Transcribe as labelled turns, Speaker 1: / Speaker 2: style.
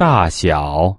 Speaker 1: 大小。